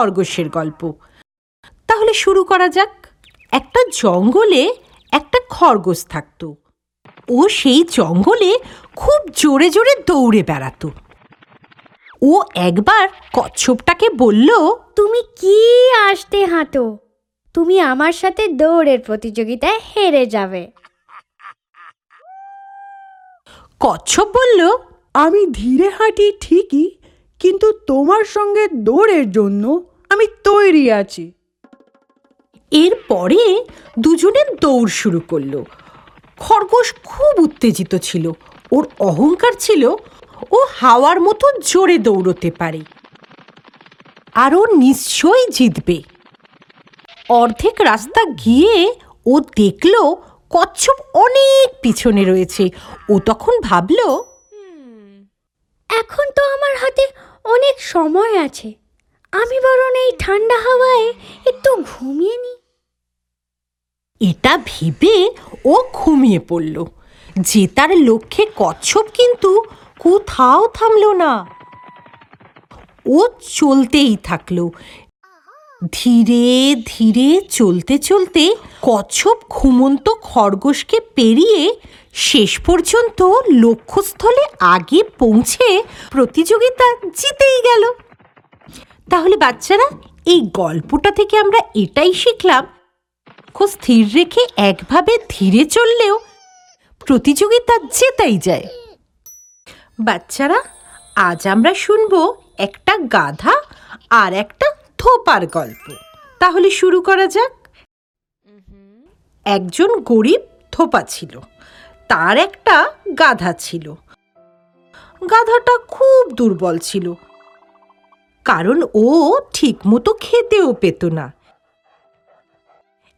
খরগোশের গল্প। তাহলে শুরু করা যাক। একটা জঙ্গলে একটা খরগোশ থাকতো। ও সেই জঙ্গলে খুব জোরে জোরে দৌড়ে বেড়াতো। ও একবার কচ্ছপটাকে বলল তুমি কি আসতে হাঁটো? তুমি আমার সাথে দৌড়ের প্রতিযোগিতায় হেরে যাবে। কচ্ছপ বলল আমি ধীরে হাঁটি ঠিকই কিন্তু তোমার সঙ্গে দৌড়ের জন্য আমি তৈরি আছি। এরপরে দুজনে দৌড় শুরু করল। খরগোশ খুব উত্তেজিত ছিল। ওর অহংকার ছিল। ও হাওয়ার মতো জোরে দৌড়তে পারে। আর ও নিশ্চয়ই জিতবে। অর্ধেক রাস্তা গিয়ে ও দেখল কচ্ছপ অনেক পিছনে রয়েছে। ও তখন ভাবলো এখন তো আমার হাতে অনেক সময় আছে। আমি বরং এই ঠান্ডা হাওয়ায় একটু ঘুমিয়ে নিই। এটা ভেবে ও ঘুমিয়ে পড়ল। যে তার লক্ষ্যে কচ্ছপ কিন্তু কোথাও থামল না। ও চলতেই থাকল। ধীরে ধীরে, চলতে চলতে কচ্ছপ ঘুমন্ত খরগোশকে পেরিয়ে শেষ পর্যন্ত লক্ষ্যস্থলে আগে পৌঁছে প্রতিযোগিতা জিতেই গেল। তাহলে বাচ্চারা, এই গল্পটা থেকে আমরা এটাই শিখলাম। লক্ষ্য স্থির রেখে একভাবে ধীরে চললেও প্রতিযোগিতা জেতাই যায়। বাচ্চারা, আজ আমরা শুনব একটা গাধা আর একটা থোপার গল্প। তাহলে শুরু করা যাক। একজন গরিব থোপা ছিল। তার একটা গাধা ছিল। গাধাটা খুব দুর্বল ছিল। কারণ ও ঠিকমতো খেতেও পেত না।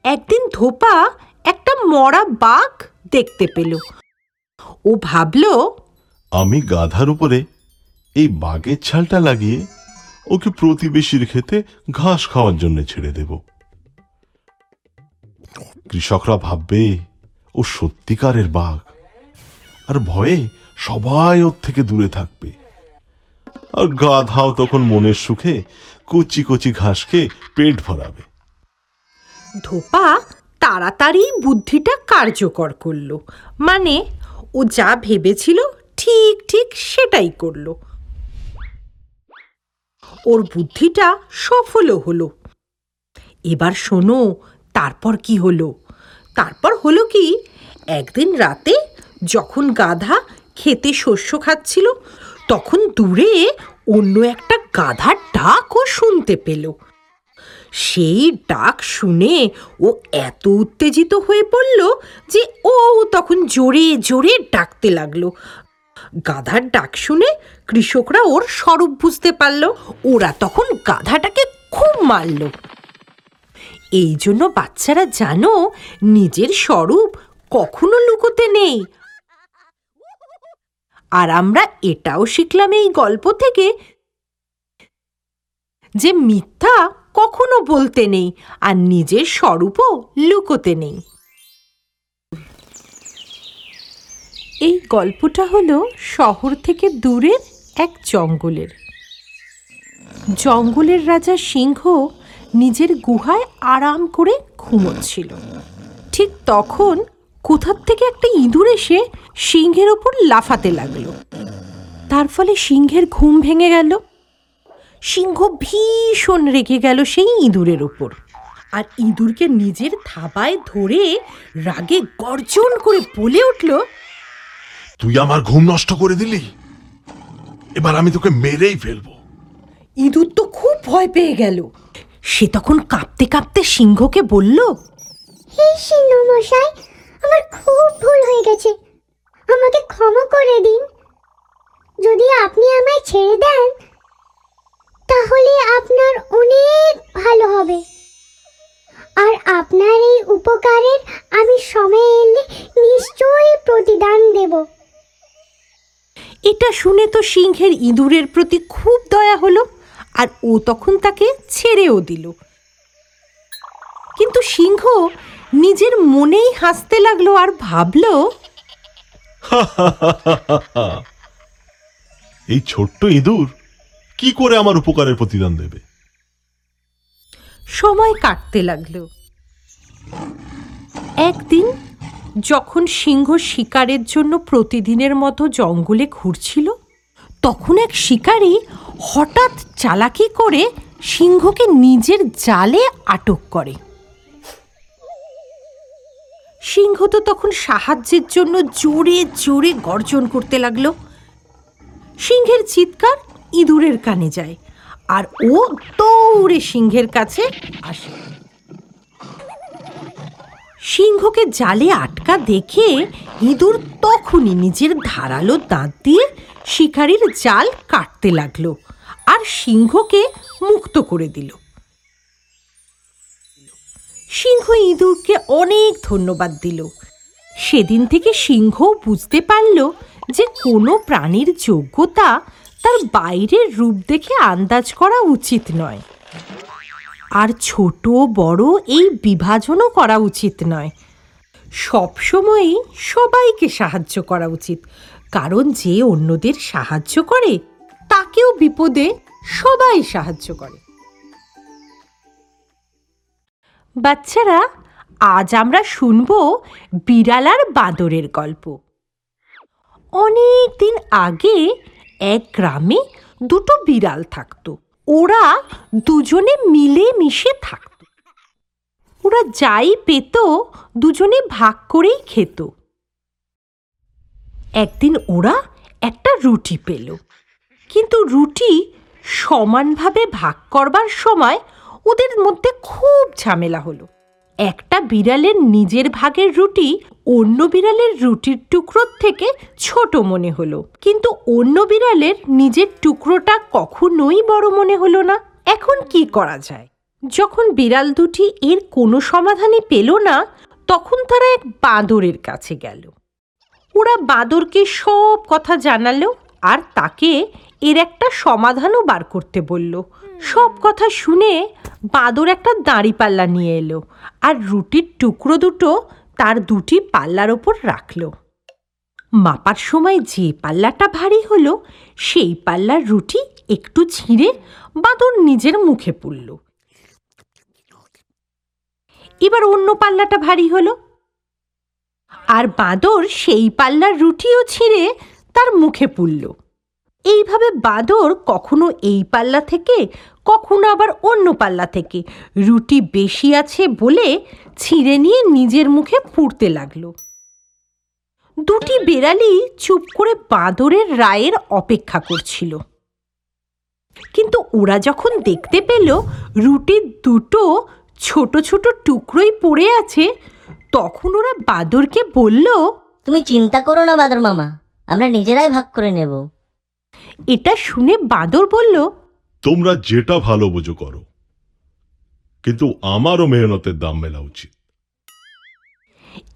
একদিন ধোপা একটা মরা বাঘ দেখতে পেল। ও ভাবল, আমি গাধার উপরে এই বাঘের ছালটা লাগিয়ে ওকে প্রতিবেশীর খেতে ঘাস খাওয়ার জন্য ছেড়ে দেব। কৃষকরা ভাববে ও সত্যিকারের বাঘ। আর ভয়ে সবাই ওর থেকে দূরে থাকবে। আর গাধাও তখন মনের সুখে কচি কচি ঘাস খেয়ে পেট ভরাবে। ধোপা তাড়াতাড়ি বুদ্ধিটা কার্যকর করল। মানে ও যা ভেবেছিল ঠিক ঠিক সেটাই করল। ওর বুদ্ধিটা সফলও হলো। এবার শোনো, তারপর কি হলো? তারপর হলো কি, একদিন রাতে যখন গাধা খেতে শস্য খাচ্ছিল তখন দূরে অন্য একটা গাধার ডাকও শুনতে পেল। সেই ডাক শুনে ও এত উত্তেজিত হয়ে পড়ল যে ও তখন জোরে জোরে ডাকতে লাগল। গাধার ডাক শুনে কৃষকরা ওর স্বরূপ বুঝতে পারল। ওরা তখন গাধাটাকে খুব মারল। এই জন্য বাচ্চারা জানো, নিজের স্বরূপ কখনো লুকোতে নেই। আর আমরা এটাও শিখলাম এই গল্প থেকে যে মিথ্যা কখনো বলতে নেই আর নিজের স্বরূপও লুকোতে নেই। এই গল্পটা হলো শহর থেকে দূরের এক জঙ্গলের। জঙ্গলের রাজা সিংহ নিজের গুহায় আরাম করে ঘুমোচ্ছিল। ঠিক তখন কোথার থেকে একটা ইঁদুর এসে সিংহের ওপর লাফাতে লাগল। তার ফলে সিংহের ঘুম ভেঙে গেল। সিংহ ভীষণ রেগে গেল সেই ইঁদুরের ওপর। আর ইঁদুরকে নিজের থাবায় ধরে রাগে গর্জন করে বলে উঠল তুই আমার ঘুম নষ্ট করে দিলি? এবার আমি তোকে মেরেই ফেলব। ইঁদুর তো খুব ভয় পেয়ে গেল। সে তখন কাঁপতে কাঁপতে সিংহকে বলল হে সিংহ মশাই আমার খুব ভুল হয়ে গেছে। আমাকে ক্ষমা করে দিন। যদি আপনি আমায় ছেড়ে দেন, তাহলে আপনার অনেক ভালো হবে। আর আপনার এই উপকারের আমি সময় এলে নিশ্চয়ই প্রতিদান দেব। এটা শুনে তো সিংহের ইঁদুরের প্রতি খুব দয়া হলো, আর ও তখন তাকে ছেড়েও দিল। কিন্তু সিংহ নিজের মনেই হাসতে লাগল আর ভাবলো এই ছোট্ট ইঁদুর কি করে আমার উপকারের প্রতিদান দেবে? সময় কাটতে লাগল। একদিন যখন সিংহ শিকারের জন্য প্রতিদিনের মতো জঙ্গলে ঘুরছিল তখন এক শিকারী হঠাৎ চালাকি করে সিংহকে নিজের জালে আটক করে। সিংহ তো তখন সাহায্যের জন্য জোরে জোরে গর্জন করতে লাগল। সিংহের চিৎকার ইঁদুরের কানে যায়, আর ও দৌড়ে সিংহের কাছে আসে। সিংহকে জালে আটকা দেখে ইঁদুর তখনই নিজের ধারালো দাঁত দিয়ে শিকারীর জাল কাটতে লাগল, আর সিংহকে মুক্ত করে দিল। সিংহ ইঁদুরকে অনেক ধন্যবাদ দিল। সেদিন থেকে সিংহ বুঝতে পারল যে কোনো প্রাণীর যোগ্যতা তার বাইরের রূপ দেখে আন্দাজ করা উচিত নয়। আর ছোট বড় এই বিভাজনও করা উচিত নয়। সবসময়ই সবাইকে সাহায্য করা উচিত, কারণ যে অন্যদের সাহায্য করে, তাকেও বিপদে সবাই সাহায্য করে। বাচ্চারা, আজ আমরা শুনব বিড়াল আর বাঁদরের গল্প। অনেক দিন আগে এক গ্রামে দুটো বিড়াল থাকতো। ওরা দুজনে মিলে মিশে থাকত। ওরা যাই পেত, দুজনে ভাগ করেই খেত। একদিন ওরা একটা রুটি পেল। কিন্তু রুটি সমানভাবে ভাগ করবার সময় ওদের মধ্যে খুব ঝামেলা হলো। একটা বিড়ালের নিজের ভাগের রুটি অন্য বিড়ালের রুটির টুকরোর থেকে ছোট মনে হলো। কিন্তু অন্য বিড়ালের নিজের টুকরোটা কখনোই বড় মনে হলো না। এখন কি করা যায়? যখন বিড়াল দুটি এর কোনো সমাধানই পেল না, তখন তারা এক বাঁদরের কাছে গেল। ওরা বাঁদরকে সব কথা জানালো আর তাকে এর একটা সমাধানও বার করতে বলল। সব কথা শুনে বাঁদর একটা দাঁড়ি পাল্লা নিয়ে এলো আর রুটির টুকরো দুটো তার দুটি পাল্লার ওপর রাখল। মাপার সময় যে পাল্লাটা ভারী হলো, সেই পাল্লার রুটি একটু ছিঁড়ে বাঁদর নিজের মুখে পুরল এবার অন্য পাল্লাটা ভারী হলো। আর বাঁদর সেই পাল্লার রুটিও ছিঁড়ে তার মুখে পুরল এইভাবে বাঁদর কখনো এই পাল্লা থেকে কখনো আবার অন্য পাল্লা থেকে। রুটি বেশি আছে বলে ছিঁড়ে নিয়ে নিজের মুখে পুড়তে লাগল। দুটি বেড়ালি চুপ করে বাঁদরের রায়ের অপেক্ষা করছিল। কিন্তু ওরা যখন দেখতে পেল রুটির দুটো ছোট ছোট টুকরোই পড়ে আছে তখন ওরা বাঁদরকে বলল তুমি চিন্তা করো না বাদর মামা আমরা নিজেরাই ভাগ করে নেব। এটা শুনে বাঁদর বলল তোমরা যেটা ভালো বোঝো করো। কিন্তু আমারও মেহনতের দাম মেলা উচিত।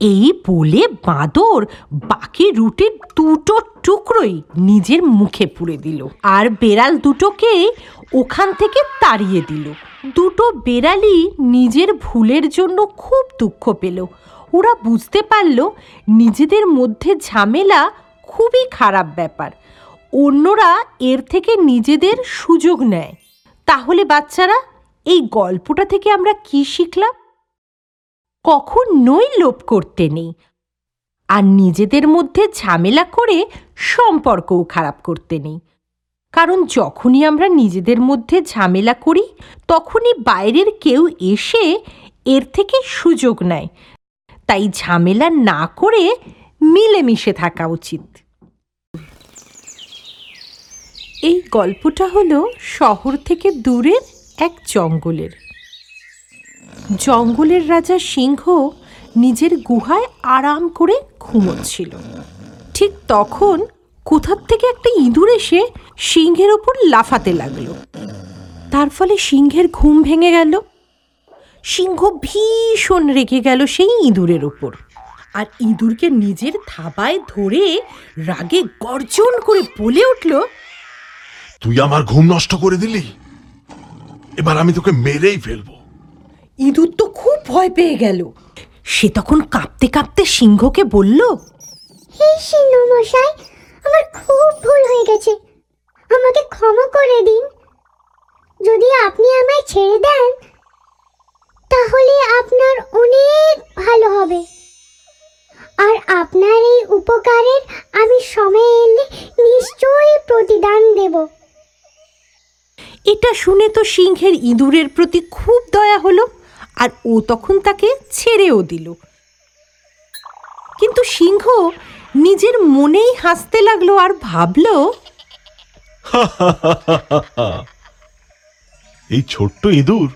এই বলে বাঁদর বাকি রুটির দুটো টুকরোই নিজের মুখে পুড়ে দিল আর বেড়াল দুটোকে ওখান থেকে তাড়িয়ে দিল। দুটো বেড়ালই নিজের ভুলের জন্য খুব দুঃখ পেল। ওরা বুঝতে পারল নিজেদের মধ্যে ঝামেলা খুবই খারাপ ব্যাপার। অন্যরা এর থেকে নিজেদের সুযোগ নেয়। তাহলে বাচ্চারা, এই গল্পটা থেকে আমরা কি শিখলাম? কখনোই লোভ করতে নেই। আর নিজেদের মধ্যে ঝামেলা করে সম্পর্কও খারাপ করতে নেই। কারণ যখনই আমরা নিজেদের মধ্যে ঝামেলা করি, তখনই বাইরের কেউ এসে এর থেকে সুযোগ নেয়। তাই ঝামেলা না করে মিলেমিশে থাকা উচিত। এই গল্পটা হলো শহর থেকে দূরের এক জঙ্গলের। জঙ্গলের রাজা সিংহ নিজের গুহায় আরাম করে ঘুমোচ্ছিল। ঠিক তখন কোথার থেকে একটা ইঁদুর এসে সিংহের ওপর লাফাতে লাগল। তার ফলে সিংহের ঘুম ভেঙে গেল। সিংহ ভীষণ রেগে গেল সেই ইঁদুরের ওপর। আর ইঁদুরকে নিজের থাবায় ধরে রাগে গর্জন করে বলে উঠল তুই আমার ঘুম নষ্ট করে দিলি? এবার আমি তোকে মেরেই ফেলব। ইঁদুর তো খুব ভয় পেয়ে গেল। সে তখন কাঁপতে কাঁপতে সিংহকে বলল হে সিংহ মশাই আমার খুব ভুল হয়ে গেছে। আমাকে ক্ষমা করে দিন। যদি আপনি আমায় ছেড়ে দেন তাহলে আপনার অনেক ভালো হবে। আর আপনার এই উপকারের আমি সময় এলে নিশ্চয়ই প্রতিদান দেবো। এটা শুনে তো সিংহের ইঁদুরের প্রতি খুব দয়া হলো আর ও তখন তাকে ছেড়েও দিল। কিন্তু সিংহ নিজের মনেই হাসতে লাগল আর ভাবলো এই ছোট্ট ইঁদুর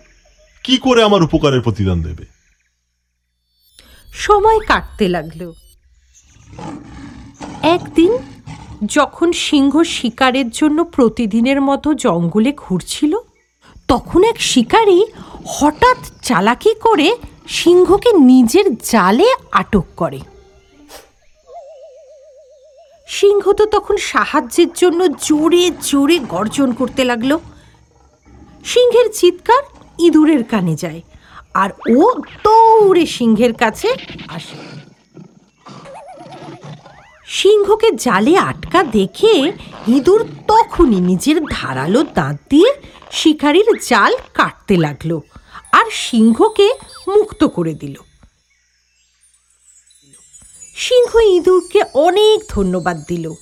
কি করে আমার উপকারের প্রতিদান দেবে? সময় কাটতে লাগল। একদিন যখন সিংহ শিকারের জন্য প্রতিদিনের মতো জঙ্গলে ঘুরছিল, তখন এক শিকারী হঠাৎ চালাকি করে সিংহকে নিজের জালে আটক করে। সিংহ তো তখন সাহায্যের জন্য জোরে জোরে গর্জন করতে লাগল। সিংহের চিৎকার ইঁদুরের কানে যায়, আর ও দৌড়ে সিংহের কাছে আসে। সিংহকে জালে আটকা দেখে ইঁদুর তখনই নিজের ধারালো দাঁত দিয়ে শিকারীর জাল কাটতে লাগল আর সিংহকে মুক্ত করে দিল। সিংহ ইঁদুরকে অনেক ধন্যবাদ দিল।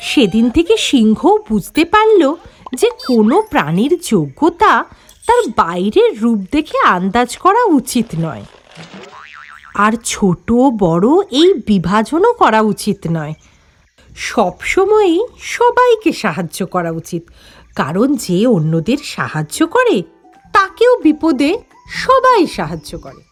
সেদিন থেকে সিংহ বুঝতে পারল যে কোনো প্রাণীর যোগ্যতা তার বাইরের রূপ দেখে আন্দাজ করা উচিত নয়। আর ছোট বড় এই বিভাজনও করা উচিত নয়। সবসময়ই সবাইকে সাহায্য করা উচিত। কারণ যে অন্যদের সাহায্য করে, তাকেও বিপদে সবাই সাহায্য করে।